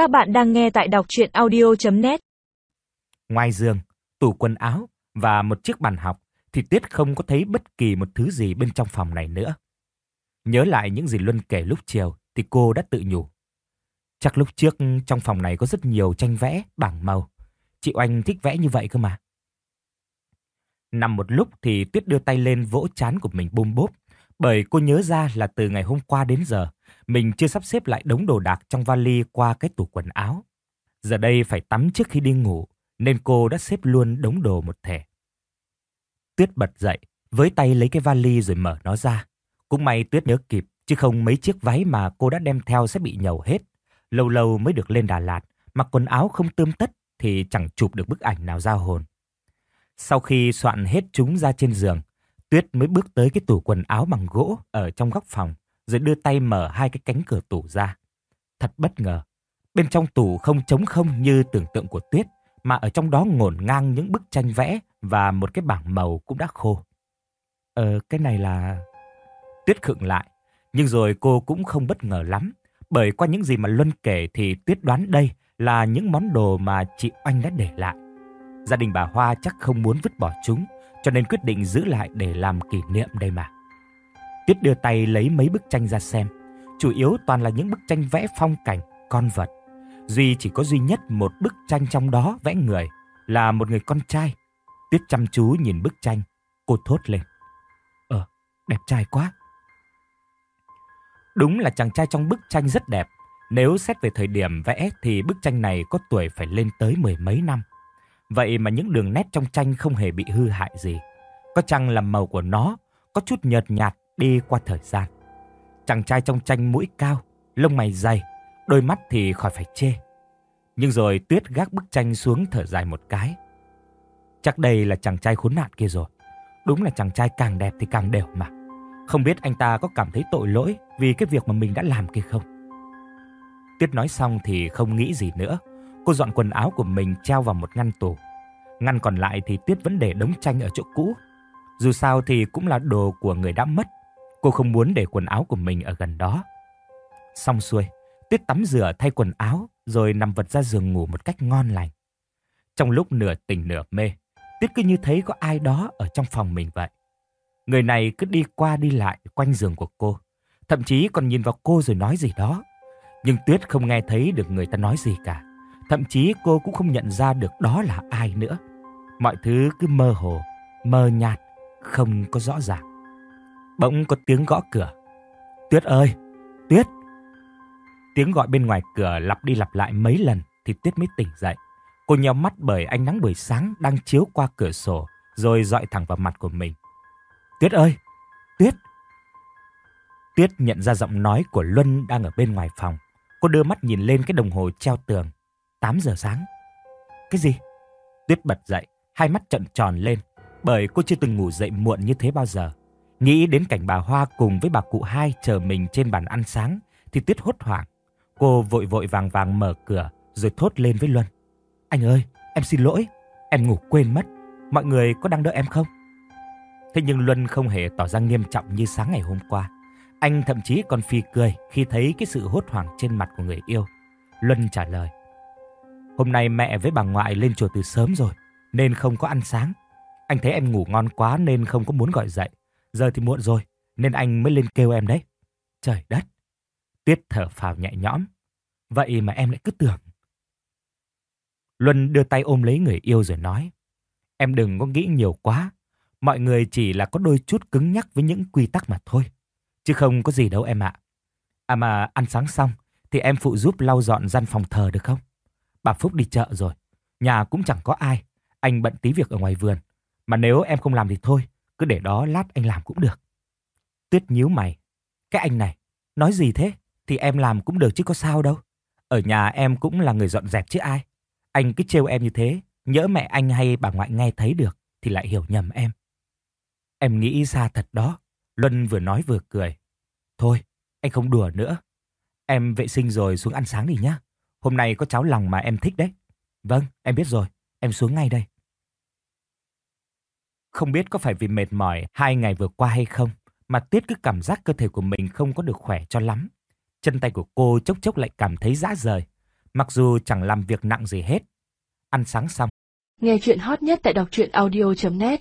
Các bạn đang nghe tại đọc chuyện audio.net Ngoài giường, tủ quần áo và một chiếc bàn học thì Tuyết không có thấy bất kỳ một thứ gì bên trong phòng này nữa. Nhớ lại những gì Luân kể lúc chiều thì cô đã tự nhủ. Chắc lúc trước trong phòng này có rất nhiều tranh vẽ, bảng màu. Chị Oanh thích vẽ như vậy cơ mà. Nằm một lúc thì Tuyết đưa tay lên vỗ chán của mình bôm bốp. Bởi cô nhớ ra là từ ngày hôm qua đến giờ, mình chưa sắp xếp lại đống đồ đạc trong vali qua cái tủ quần áo. Giờ đây phải tắm trước khi đi ngủ, nên cô đã xếp luôn đống đồ một thể. Tuyết bật dậy, với tay lấy cái vali rồi mở nó ra. Cũng may Tuyết nhớ kịp, chứ không mấy chiếc váy mà cô đã đem theo sẽ bị nhầu hết. Lâu lâu mới được lên Đà Lạt, mặc quần áo không tươm tất thì chẳng chụp được bức ảnh nào ra hồn. Sau khi soạn hết chúng ra trên giường, Tuyết mới bước tới cái tủ quần áo bằng gỗ ở trong góc phòng, rồi đưa tay mở hai cái cánh cửa tủ ra. Thật bất ngờ, bên trong tủ không trống không như tưởng tượng của Tuyết, mà ở trong đó ngổn ngang những bức tranh vẽ và một cái bảng màu cũng đã khô. Ờ, cái này là... Tuyết khựng lại, nhưng rồi cô cũng không bất ngờ lắm, bởi qua những gì mà Luân kể thì Tuyết đoán đây là những món đồ mà chị Oanh đã để lại. Gia đình bà Hoa chắc không muốn vứt bỏ chúng, cho nên quyết định giữ lại để làm kỷ niệm đây mà. Tuyết đưa tay lấy mấy bức tranh ra xem, chủ yếu toàn là những bức tranh vẽ phong cảnh, con vật. Duy chỉ có duy nhất một bức tranh trong đó vẽ người, là một người con trai. Tuyết chăm chú nhìn bức tranh, cô thốt lên. Ờ, đẹp trai quá. Đúng là chàng trai trong bức tranh rất đẹp. Nếu xét về thời điểm vẽ thì bức tranh này có tuổi phải lên tới mười mấy năm. Vậy mà những đường nét trong tranh không hề bị hư hại gì. Có chăng là màu của nó có chút nhợt nhạt đi qua thời gian. Chàng trai trong tranh mũi cao, lông mày dày, đôi mắt thì khỏi phải chê. Nhưng rồi Tuyết gác bức tranh xuống thở dài một cái. Chắc đây là chàng trai khốn nạn kia rồi. Đúng là chàng trai càng đẹp thì càng đều mà. Không biết anh ta có cảm thấy tội lỗi vì cái việc mà mình đã làm kia không? Tuyết nói xong thì không nghĩ gì nữa. Cô dọn quần áo của mình treo vào một ngăn tủ. Ngăn còn lại thì Tuyết vẫn để đống tranh ở chỗ cũ. Dù sao thì cũng là đồ của người đã mất. Cô không muốn để quần áo của mình ở gần đó. Xong xuôi, Tuyết tắm rửa thay quần áo rồi nằm vật ra giường ngủ một cách ngon lành. Trong lúc nửa tỉnh nửa mê, Tuyết cứ như thấy có ai đó ở trong phòng mình vậy. Người này cứ đi qua đi lại quanh giường của cô, thậm chí còn nhìn vào cô rồi nói gì đó. Nhưng Tuyết không nghe thấy được người ta nói gì cả. Thậm chí cô cũng không nhận ra được đó là ai nữa. Mọi thứ cứ mơ hồ, mơ nhạt, không có rõ ràng. Bỗng có tiếng gõ cửa. Tuyết ơi! Tuyết! Tiếng gọi bên ngoài cửa lặp đi lặp lại mấy lần thì Tuyết mới tỉnh dậy. Cô nhắm mắt bởi ánh nắng buổi sáng đang chiếu qua cửa sổ rồi dọi thẳng vào mặt của mình. Tuyết ơi! Tuyết! Tuyết nhận ra giọng nói của Luân đang ở bên ngoài phòng. Cô đưa mắt nhìn lên cái đồng hồ treo tường. 8 giờ sáng. Cái gì? Tuyết bật dậy, hai mắt trợn tròn lên, bởi cô chưa từng ngủ dậy muộn như thế bao giờ. Nghĩ đến cảnh bà Hoa cùng với bà cụ hai chờ mình trên bàn ăn sáng, thì Tuyết hốt hoảng. Cô vội vội vàng vàng mở cửa, rồi thốt lên với Luân. Anh ơi, em xin lỗi, em ngủ quên mất. Mọi người có đang đợi em không? Thế nhưng Luân không hề tỏ ra nghiêm trọng như sáng ngày hôm qua. Anh thậm chí còn phi cười khi thấy cái sự hốt hoảng trên mặt của người yêu. Luân trả lời. Hôm nay mẹ với bà ngoại lên chùa từ sớm rồi, nên không có ăn sáng. Anh thấy em ngủ ngon quá nên không có muốn gọi dậy. Giờ thì muộn rồi, nên anh mới lên kêu em đấy. Trời đất! Tuyết thở phào nhẹ nhõm. Vậy mà em lại cứ tưởng. Luân đưa tay ôm lấy người yêu rồi nói. Em đừng có nghĩ nhiều quá. Mọi người chỉ là có đôi chút cứng nhắc với những quy tắc mà thôi. Chứ không có gì đâu em ạ. À mà ăn sáng xong thì em phụ giúp lau dọn gian phòng thờ được không? Bà Phúc đi chợ rồi. Nhà cũng chẳng có ai. Anh bận tí việc ở ngoài vườn. Mà nếu em không làm thì thôi. Cứ để đó lát anh làm cũng được. Tuyết nhíu mày. Cái anh này, nói gì thế? Thì em làm cũng được chứ có sao đâu. Ở nhà em cũng là người dọn dẹp chứ ai. Anh cứ trêu em như thế. Nhỡ mẹ anh hay bà ngoại nghe thấy được thì lại hiểu nhầm em. Em nghĩ xa thật đó. Luân vừa nói vừa cười. Thôi, anh không đùa nữa. Em vệ sinh rồi xuống ăn sáng đi nhá. Hôm nay có cháo lòng mà em thích đấy. Vâng, em biết rồi. Em xuống ngay đây. Không biết có phải vì mệt mỏi hai ngày vừa qua hay không, mà Tuyết cứ cảm giác cơ thể của mình không có được khỏe cho lắm. Chân tay của cô chốc chốc lại cảm thấy rã rời. mặc dù chẳng làm việc nặng gì hết. Ăn sáng xong. Nghe chuyện hot nhất tại đọc truyện audio.net